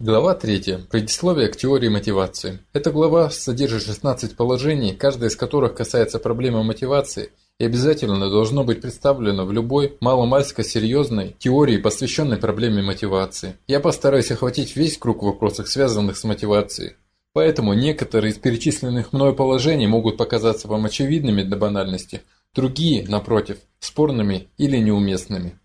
Глава 3. Предисловие к теории мотивации. Эта глава содержит 16 положений, каждое из которых касается проблемы мотивации и обязательно должно быть представлено в любой маломальско серьезной теории, посвященной проблеме мотивации. Я постараюсь охватить весь круг вопросов, связанных с мотивацией. Поэтому некоторые из перечисленных мной положений могут показаться вам очевидными до банальности, другие, напротив, спорными или неуместными.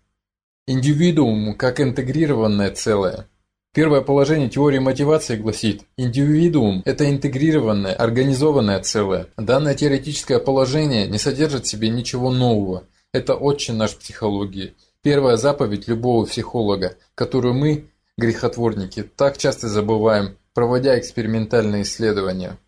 Индивидуум как интегрированное целое – Первое положение теории мотивации гласит, индивидуум – это интегрированное, организованное целое. Данное теоретическое положение не содержит в себе ничего нового. Это очень наш психологии. Первая заповедь любого психолога, которую мы, грехотворники, так часто забываем, проводя экспериментальные исследования.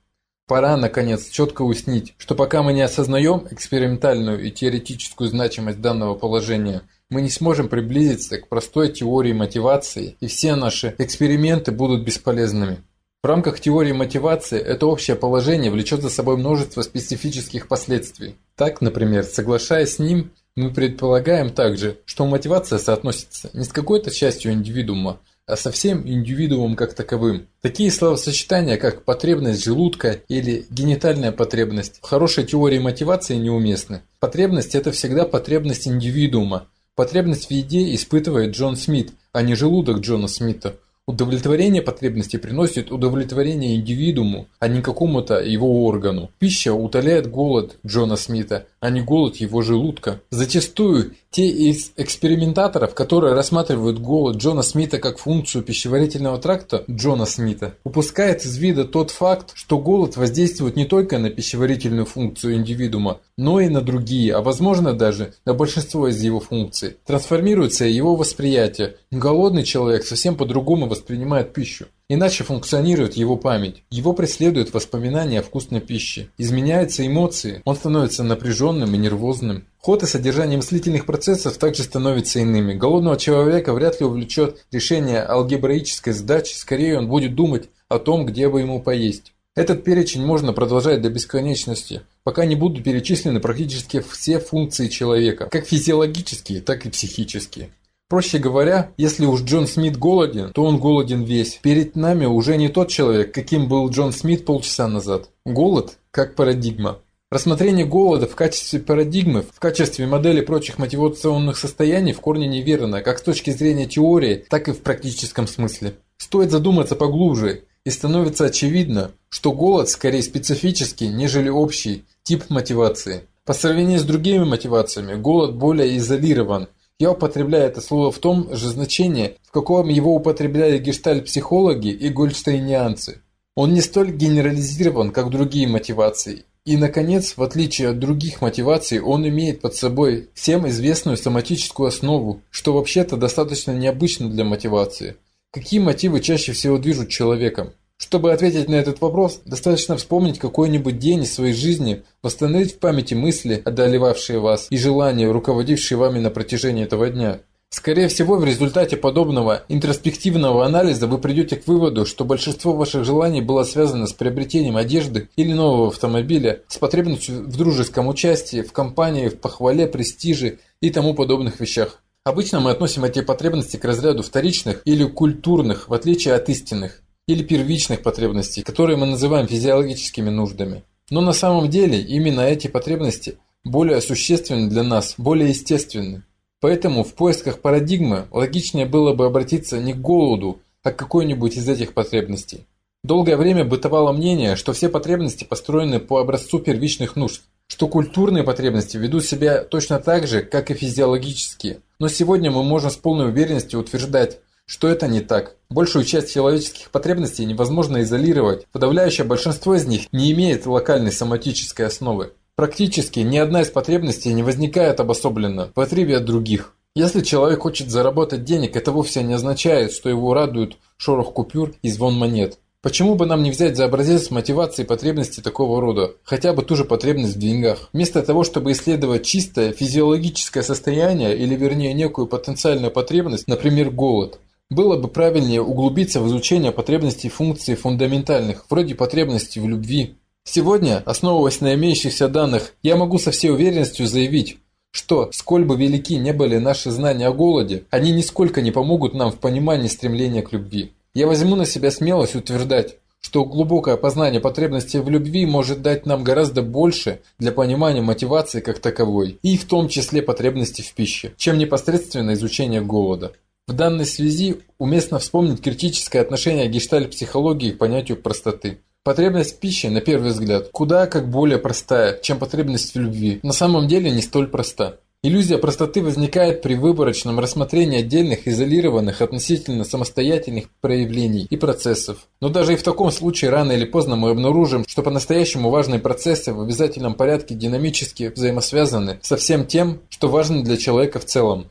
Пора, наконец, четко уяснить, что пока мы не осознаем экспериментальную и теоретическую значимость данного положения – мы не сможем приблизиться к простой теории мотивации, и все наши эксперименты будут бесполезными. В рамках теории мотивации это общее положение влечет за собой множество специфических последствий. Так, например, соглашаясь с ним, мы предполагаем также, что мотивация соотносится не с какой-то частью индивидуума, а со всем индивидуумом как таковым. Такие словосочетания, как потребность желудка или генитальная потребность, в хорошей теории мотивации неуместны. Потребность – это всегда потребность индивидуума, Потребность в еде испытывает Джон Смит, а не желудок Джона Смита. Удовлетворение потребности приносит удовлетворение индивидууму, а не какому-то его органу. Пища утоляет голод Джона Смита, а не голод его желудка. Зачастую те из экспериментаторов, которые рассматривают голод Джона Смита как функцию пищеварительного тракта Джона Смита, упускают из вида тот факт, что голод воздействует не только на пищеварительную функцию индивидуума, но и на другие, а возможно даже на большинство из его функций. Трансформируется его восприятие. Голодный человек совсем по-другому воспринимает пищу. Иначе функционирует его память. Его преследуют воспоминания о вкусной пище. Изменяются эмоции. Он становится напряженным и нервозным. Ход и содержание мыслительных процессов также становятся иными. Голодного человека вряд ли увлечет решение алгебраической задачи. Скорее он будет думать о том, где бы ему поесть. Этот перечень можно продолжать до бесконечности, пока не будут перечислены практически все функции человека, как физиологические, так и психические. Проще говоря, если уж Джон Смит голоден, то он голоден весь. Перед нами уже не тот человек, каким был Джон Смит полчаса назад. Голод как парадигма. Рассмотрение голода в качестве парадигмы, в качестве модели прочих мотивационных состояний в корне неверно, как с точки зрения теории, так и в практическом смысле. Стоит задуматься поглубже, и становится очевидно, что голод скорее специфический, нежели общий тип мотивации. По сравнению с другими мотивациями, голод более изолирован, я употребляю это слово в том же значении, в каком его употребляли гештальт-психологи и гольдштейнианцы. Он не столь генерализирован, как другие мотивации. И, наконец, в отличие от других мотиваций, он имеет под собой всем известную соматическую основу, что вообще-то достаточно необычно для мотивации. Какие мотивы чаще всего движут человеком? Чтобы ответить на этот вопрос, достаточно вспомнить какой-нибудь день из своей жизни, восстановить в памяти мысли, одолевавшие вас, и желания, руководившие вами на протяжении этого дня. Скорее всего, в результате подобного интроспективного анализа вы придете к выводу, что большинство ваших желаний было связано с приобретением одежды или нового автомобиля, с потребностью в дружеском участии, в компании, в похвале, престиже и тому подобных вещах. Обычно мы относим эти потребности к разряду вторичных или культурных, в отличие от истинных или первичных потребностей, которые мы называем физиологическими нуждами. Но на самом деле именно эти потребности более существенны для нас, более естественны. Поэтому в поисках парадигмы логичнее было бы обратиться не к голоду, а к какой-нибудь из этих потребностей. Долгое время бытовало мнение, что все потребности построены по образцу первичных нужд, что культурные потребности ведут себя точно так же, как и физиологические. Но сегодня мы можем с полной уверенностью утверждать, что это не так. Большую часть человеческих потребностей невозможно изолировать, подавляющее большинство из них не имеет локальной соматической основы. Практически ни одна из потребностей не возникает обособленно в отрыве от других. Если человек хочет заработать денег, это вовсе не означает, что его радует шорох купюр и звон монет. Почему бы нам не взять за образец мотивации и потребности такого рода, хотя бы ту же потребность в деньгах, вместо того, чтобы исследовать чистое физиологическое состояние или вернее некую потенциальную потребность, например голод. Было бы правильнее углубиться в изучение потребностей функций фундаментальных, вроде потребностей в любви. Сегодня, основываясь на имеющихся данных, я могу со всей уверенностью заявить, что, сколь бы велики не были наши знания о голоде, они нисколько не помогут нам в понимании стремления к любви. Я возьму на себя смелость утверждать, что глубокое познание потребностей в любви может дать нам гораздо больше для понимания мотивации как таковой, и в том числе потребностей в пище, чем непосредственно изучение голода. В данной связи уместно вспомнить критическое отношение гештальт-психологии к понятию простоты. Потребность в пище, на первый взгляд, куда как более простая, чем потребность в любви, на самом деле не столь проста. Иллюзия простоты возникает при выборочном рассмотрении отдельных, изолированных, относительно самостоятельных проявлений и процессов. Но даже и в таком случае рано или поздно мы обнаружим, что по-настоящему важные процессы в обязательном порядке динамически взаимосвязаны со всем тем, что важно для человека в целом.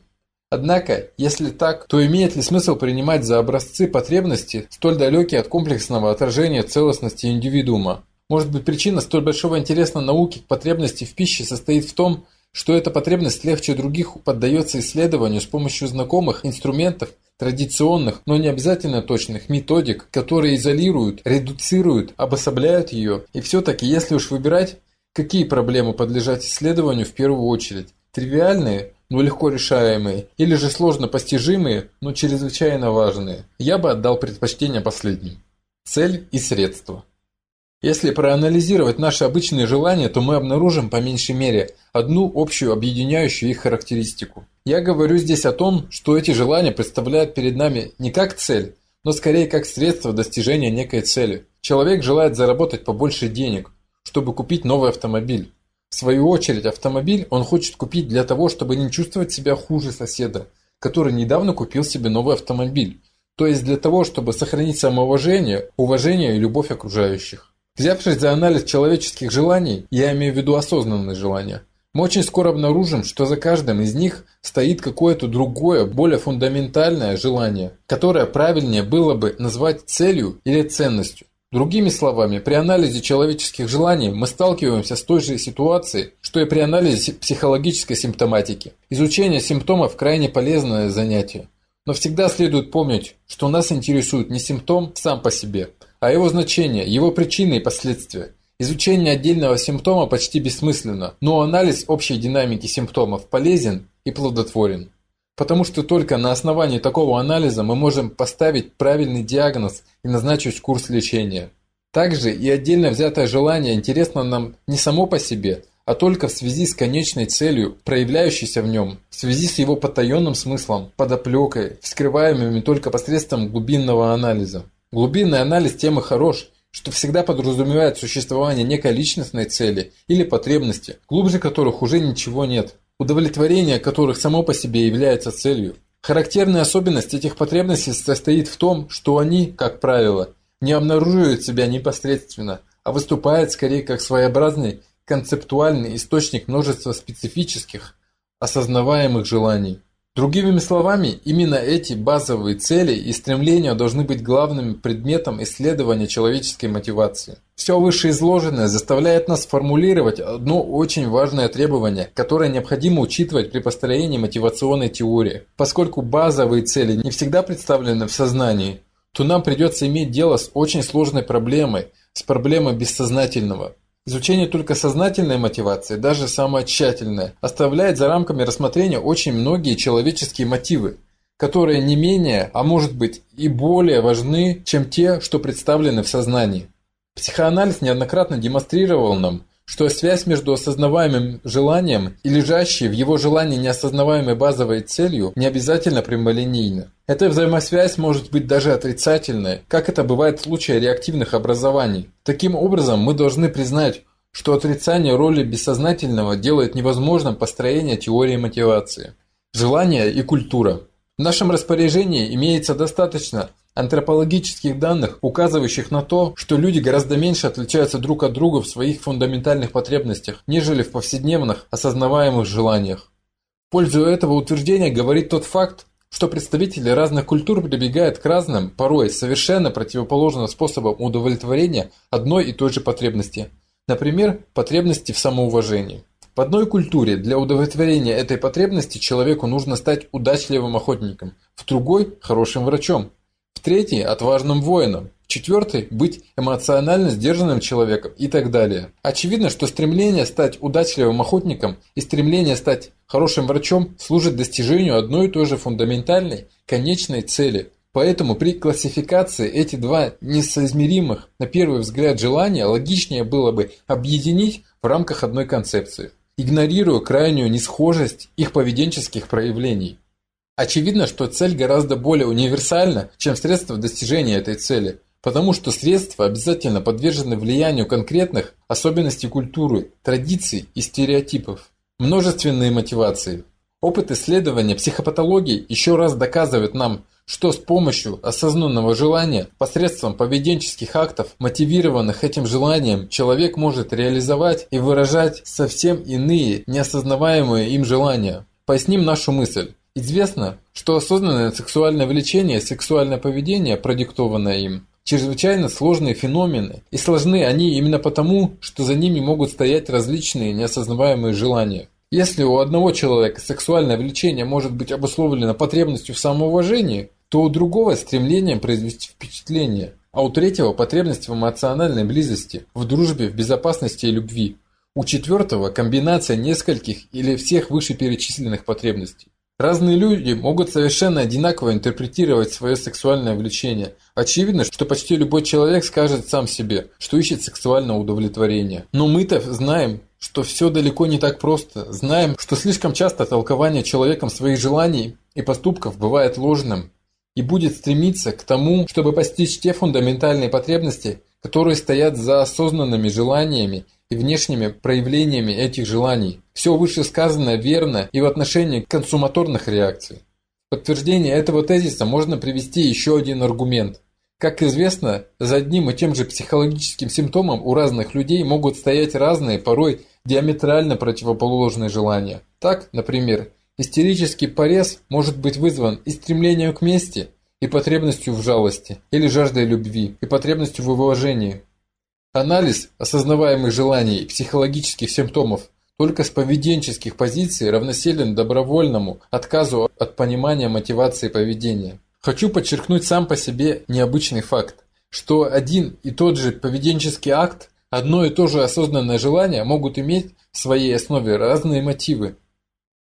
Однако, если так, то имеет ли смысл принимать за образцы потребности, столь далекие от комплексного отражения целостности индивидуума? Может быть причина столь большого интереса науки к потребности в пище состоит в том, что эта потребность легче других поддается исследованию с помощью знакомых инструментов, традиционных, но не обязательно точных методик, которые изолируют, редуцируют, обособляют ее. И все-таки, если уж выбирать, какие проблемы подлежат исследованию в первую очередь? Тривиальные, но легко решаемые, или же сложно постижимые, но чрезвычайно важные? Я бы отдал предпочтение последним. Цель и средства. Если проанализировать наши обычные желания, то мы обнаружим по меньшей мере одну общую объединяющую их характеристику. Я говорю здесь о том, что эти желания представляют перед нами не как цель, но скорее как средство достижения некой цели. Человек желает заработать побольше денег, чтобы купить новый автомобиль. В свою очередь, автомобиль он хочет купить для того, чтобы не чувствовать себя хуже соседа, который недавно купил себе новый автомобиль. То есть для того, чтобы сохранить самоуважение, уважение и любовь окружающих. Взявшись за анализ человеческих желаний, я имею в виду осознанные желания, мы очень скоро обнаружим, что за каждым из них стоит какое-то другое, более фундаментальное желание, которое правильнее было бы назвать целью или ценностью. Другими словами, при анализе человеческих желаний мы сталкиваемся с той же ситуацией, что и при анализе психологической симптоматики. Изучение симптомов – крайне полезное занятие. Но всегда следует помнить, что нас интересует не симптом сам по себе, а его значение, его причины и последствия. Изучение отдельного симптома почти бессмысленно, но анализ общей динамики симптомов полезен и плодотворен. Потому что только на основании такого анализа мы можем поставить правильный диагноз и назначить курс лечения. Также и отдельно взятое желание интересно нам не само по себе, а только в связи с конечной целью, проявляющейся в нем, в связи с его потаенным смыслом, подоплекой, вскрываемыми только посредством глубинного анализа. Глубинный анализ темы хорош, что всегда подразумевает существование некой личностной цели или потребности, глубже которых уже ничего нет, удовлетворение которых само по себе является целью. Характерная особенность этих потребностей состоит в том, что они, как правило, не обнаруживают себя непосредственно, а выступают скорее как своеобразный концептуальный источник множества специфических, осознаваемых желаний. Другими словами, именно эти базовые цели и стремления должны быть главным предметом исследования человеческой мотивации. Все вышеизложенное заставляет нас формулировать одно очень важное требование, которое необходимо учитывать при построении мотивационной теории. Поскольку базовые цели не всегда представлены в сознании, то нам придется иметь дело с очень сложной проблемой, с проблемой бессознательного. Изучение только сознательной мотивации, даже самое тщательное, оставляет за рамками рассмотрения очень многие человеческие мотивы, которые не менее, а может быть и более важны, чем те, что представлены в сознании. Психоанализ неоднократно демонстрировал нам, что связь между осознаваемым желанием и лежащей в его желании неосознаваемой базовой целью не обязательно прямолинейна. Эта взаимосвязь может быть даже отрицательной, как это бывает в случае реактивных образований. Таким образом, мы должны признать, что отрицание роли бессознательного делает невозможным построение теории мотивации. Желание и культура. В нашем распоряжении имеется достаточно антропологических данных, указывающих на то, что люди гораздо меньше отличаются друг от друга в своих фундаментальных потребностях, нежели в повседневных осознаваемых желаниях. В пользу этого утверждения говорит тот факт, что представители разных культур прибегают к разным, порой совершенно противоположным способам удовлетворения одной и той же потребности. Например, потребности в самоуважении. В одной культуре для удовлетворения этой потребности человеку нужно стать удачливым охотником, в другой – хорошим врачом, третий – отважным воином, четвертый – быть эмоционально сдержанным человеком и так далее. Очевидно, что стремление стать удачливым охотником и стремление стать хорошим врачом служат достижению одной и той же фундаментальной, конечной цели – Поэтому при классификации эти два несоизмеримых, на первый взгляд, желания логичнее было бы объединить в рамках одной концепции, игнорируя крайнюю несхожесть их поведенческих проявлений. Очевидно, что цель гораздо более универсальна, чем средство достижения этой цели, потому что средства обязательно подвержены влиянию конкретных особенностей культуры, традиций и стереотипов. Множественные мотивации. Опыт исследования психопатологии еще раз доказывает нам, что с помощью осознанного желания, посредством поведенческих актов, мотивированных этим желанием, человек может реализовать и выражать совсем иные, неосознаваемые им желания. Поясним нашу мысль. Известно, что осознанное сексуальное влечение, сексуальное поведение, продиктованное им, чрезвычайно сложные феномены, и сложны они именно потому, что за ними могут стоять различные неосознаваемые желания. Если у одного человека сексуальное влечение может быть обусловлено потребностью в самоуважении, то у другого стремлением произвести впечатление, а у третьего потребность в эмоциональной близости, в дружбе, в безопасности и любви. У четвертого комбинация нескольких или всех вышеперечисленных потребностей. Разные люди могут совершенно одинаково интерпретировать свое сексуальное влечение. Очевидно, что почти любой человек скажет сам себе, что ищет сексуальное удовлетворение. Но мы-то знаем, что все далеко не так просто. Знаем, что слишком часто толкование человеком своих желаний и поступков бывает ложным и будет стремиться к тому, чтобы постичь те фундаментальные потребности, которые стоят за осознанными желаниями и внешними проявлениями этих желаний. Все вышесказанное верно и в отношении консуматорных реакций. В подтверждение этого тезиса можно привести еще один аргумент. Как известно, за одним и тем же психологическим симптомом у разных людей могут стоять разные, порой диаметрально противоположные желания. Так, например, Истерический порез может быть вызван и стремлением к мести, и потребностью в жалости, или жаждой любви, и потребностью в уважении. Анализ осознаваемых желаний и психологических симптомов только с поведенческих позиций равносилен добровольному отказу от понимания мотивации поведения. Хочу подчеркнуть сам по себе необычный факт, что один и тот же поведенческий акт, одно и то же осознанное желание могут иметь в своей основе разные мотивы.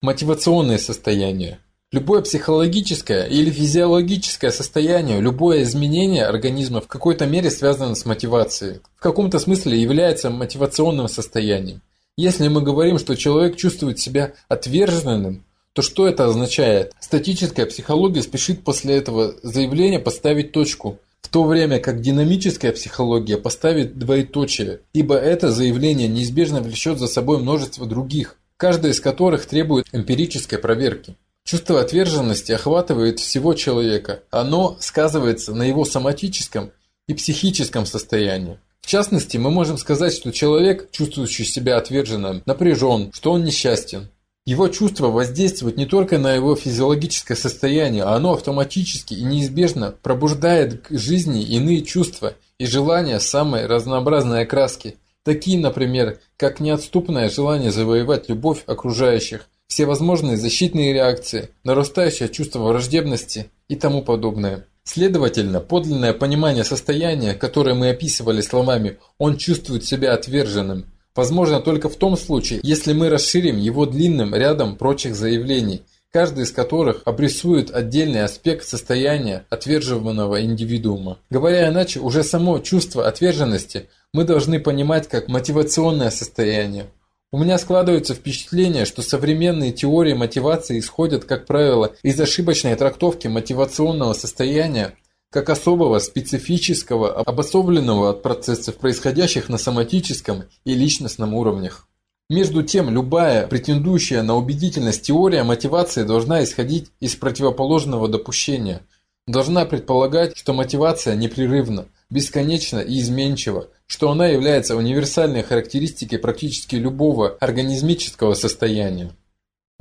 Мотивационные состояния. Любое психологическое или физиологическое состояние, любое изменение организма в какой-то мере связано с мотивацией. В каком-то смысле является мотивационным состоянием. Если мы говорим, что человек чувствует себя отверженным, то что это означает? Статическая психология спешит после этого заявления поставить точку, в то время как динамическая психология поставит двоеточие, ибо это заявление неизбежно влечет за собой множество других, каждая из которых требует эмпирической проверки. Чувство отверженности охватывает всего человека, оно сказывается на его соматическом и психическом состоянии. В частности, мы можем сказать, что человек, чувствующий себя отверженным, напряжен, что он несчастен. Его чувство воздействует не только на его физиологическое состояние, а оно автоматически и неизбежно пробуждает к жизни иные чувства и желания самой разнообразной окраски, Такие, например, как неотступное желание завоевать любовь окружающих, всевозможные защитные реакции, нарастающее чувство враждебности и тому подобное. Следовательно, подлинное понимание состояния, которое мы описывали словами «он чувствует себя отверженным», возможно только в том случае, если мы расширим его длинным рядом прочих заявлений, каждый из которых обрисует отдельный аспект состояния отверженного индивидуума. Говоря иначе, уже само чувство отверженности мы должны понимать как мотивационное состояние. У меня складывается впечатление, что современные теории мотивации исходят, как правило, из ошибочной трактовки мотивационного состояния как особого, специфического, обособленного от процессов, происходящих на соматическом и личностном уровнях. Между тем, любая претендующая на убедительность теория мотивации должна исходить из противоположного допущения. Должна предполагать, что мотивация непрерывна, бесконечна и изменчива, что она является универсальной характеристикой практически любого организмического состояния.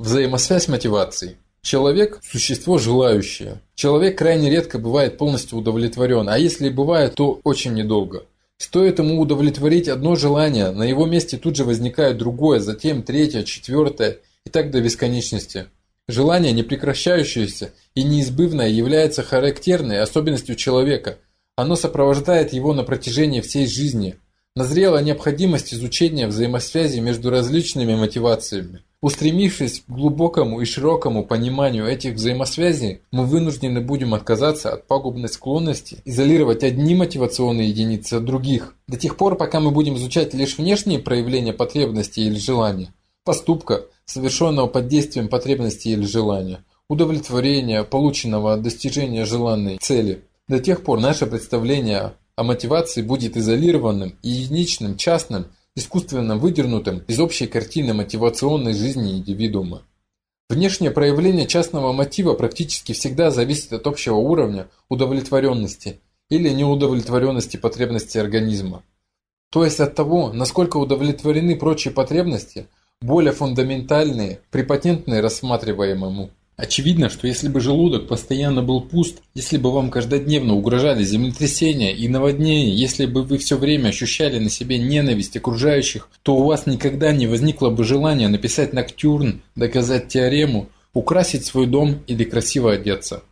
Взаимосвязь мотиваций. Человек – существо желающее. Человек крайне редко бывает полностью удовлетворен, а если и бывает, то очень недолго. Стоит ему удовлетворить одно желание, на его месте тут же возникает другое, затем третье, четвертое и так до бесконечности. Желание, не прекращающееся и неизбывное, является характерной особенностью человека, оно сопровождает его на протяжении всей жизни. Назрела необходимость изучения взаимосвязи между различными мотивациями. Устремившись к глубокому и широкому пониманию этих взаимосвязей, мы вынуждены будем отказаться от пагубной склонности изолировать одни мотивационные единицы от других, до тех пор, пока мы будем изучать лишь внешние проявления потребностей или желания, поступка, совершенного под действием потребности или желания, удовлетворения, полученного от достижения желанной цели. До тех пор наше представление о мотивации будет изолированным единичным, частным, искусственно выдернутым из общей картины мотивационной жизни индивидуума. Внешнее проявление частного мотива практически всегда зависит от общего уровня удовлетворенности или неудовлетворенности потребностей организма. То есть от того, насколько удовлетворены прочие потребности, более фундаментальные, препатентные рассматриваемому. Очевидно, что если бы желудок постоянно был пуст, если бы вам каждодневно угрожали землетрясения и наводнения, если бы вы все время ощущали на себе ненависть окружающих, то у вас никогда не возникло бы желания написать ноктюрн, доказать теорему, украсить свой дом или красиво одеться.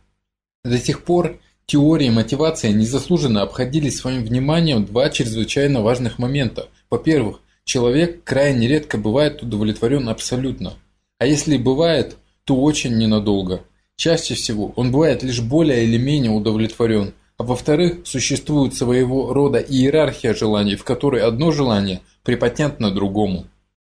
До тех пор теории мотивации незаслуженно обходили своим вниманием два чрезвычайно важных момента. Во-первых, человек крайне редко бывает удовлетворен абсолютно. А если бывает – то очень ненадолго. Чаще всего он бывает лишь более или менее удовлетворен, а во-вторых, существует своего рода иерархия желаний, в которой одно желание препатентно другому.